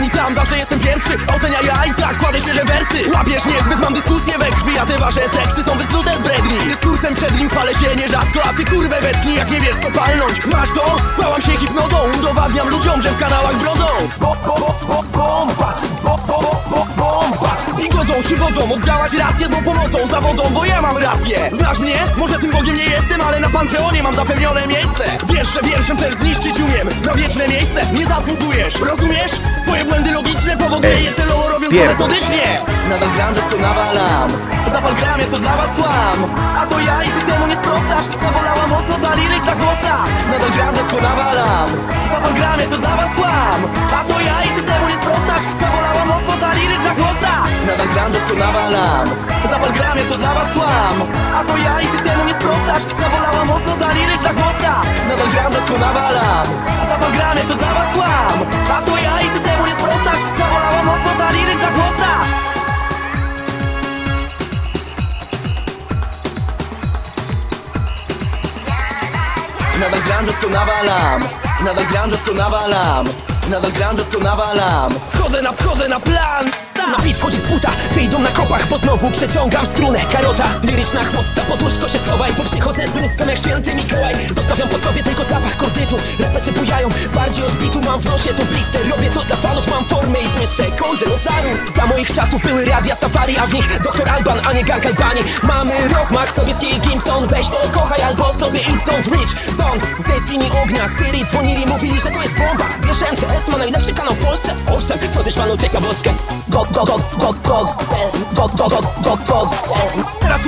ani tam, zawsze jestem pierwszy. Ocenia ja i tak kładę świeże wersy. Łapiesz niezbyt, mam dyskusję we krwi A te wasze teksty są wysnute z bredni. Dyskursem przed nim chwalę się nierzadko A ty kurwę wetknij, jak nie wiesz co palnąć. Masz to? Bałam się hipnozą Udowadniam ludziom, że w kanałach brodzą. Bo, bo, bo, bo, I godzą się wodzą, oddawać rację z mą pomocą Zawodzą, bo ja mam rację. Znasz mnie? Może tym Bogiem nie jestem, ale na Panteonie mam zapewnione miejsce. Wiesz, że wierszem też zniszczyć umiem Na wieczne miejsce nie zasługujesz. Rozumiesz? Twoje błędy logiczne powoduję je celowo robiąc to metodycznie Nadal gram, rzadko nawalam. Zapal gramie, to dla was kłam. A to ja i ty temu nie sprostasz. Zawolała mocno ta liryczna chłosta Nadal gram, rzadko nawalam. Zapal gramie, to dla was kłam. A to ja Gram, rzadko nawalam Zapal gramie, to dla was kłam. A to ja i ty temu nie sprostasz Zawolała mocno ta liryczna chłosta. Nadal gram, rzadko nawalam Zapal gramie, to dla was kłam. A to ja i ty temu nie sprostasz Zawolała mocno ta liryczna chłosta. Nadal gram, rzadko nawalam Nadal gram, rzadko nawalam Nadal gram, rzadko nawalam Wchodzę na, wchodzę na plan Na bit wchodzi z buta, wyjdą na kopach Bo znowu przeciągam strunę. Karota, liryczna chłosta Pod łóżko się schowaj, bo przychodzę z ruską jak święty Mikołaj. Zostawiam po sobie tylko zapach kordytu. Rapy się bujają, bardziej odbitu Mam w nosie to blister, robię to dla fanów Mam formę i błyszczę golden ozaru Za moich czasów były radia safari A w nich doktor Alban, a nie Gang Albani. Mamy rozmach, sowiecki Gimson Weź to kochaj albo sobie stąd Rich, Zond, ze z linii ognia Syrii dzwonili, mówili, że to jest bomba. Wiesz, MCS ma najlepszy kanał w Polsce. Owszem, tworzysz panu ciekawostkę. Go, go, go, go, go, go, go, go, go, go, Teraz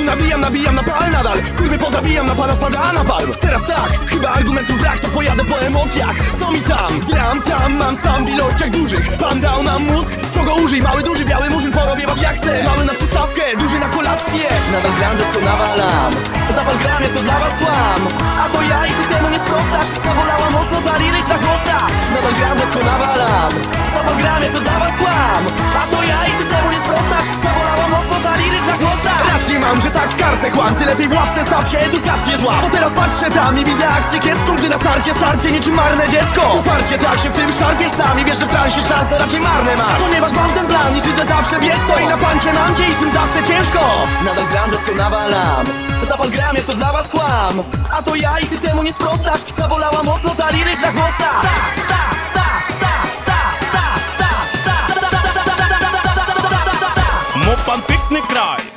nabijam, nabijam na pal nadal. Kurwy pozabijam, na pana spada na palm. Teraz tak, chyba argumentu brak To pojadę po emocjach, co mi tam? Gram tam, mam sam w ilościach dużych. Pan dał nam mózg, to go użyj. Mały, duży, biały murzyn, porobię was jak chcę Mały na przystawkę, duży na kolację. Nadal gram, rzadko nawalam. Zapal gramie, to dla was kłam. A to ja i ty temu nie sprostasz. Zawolała mocno ta liryczna chłosta. Nadal gram, rzadko nawalam. Zapal gramie, to dla was kłam. A to ja i lepiej w ławce staw się, edukację zła. Bo teraz patrzę tam i widzę akcję kiepską Gdy na starcie starcie niczym marne dziecko. Uparcie tak się w tym szarpiesz sami Wiesz, że w transie szanse raczej marne ma Ponieważ mam ten plan i życie zawsze biec to I na pancie nam cię i z tym zawsze ciężko. Nadal gram, rzadko nawalam. Zapal gramie to dla was kłam. A to ja i ty temu nie sprostasz. Zabolała mocno ta liryczna chłosta. Tak, tak, Mo pan piękny kraj.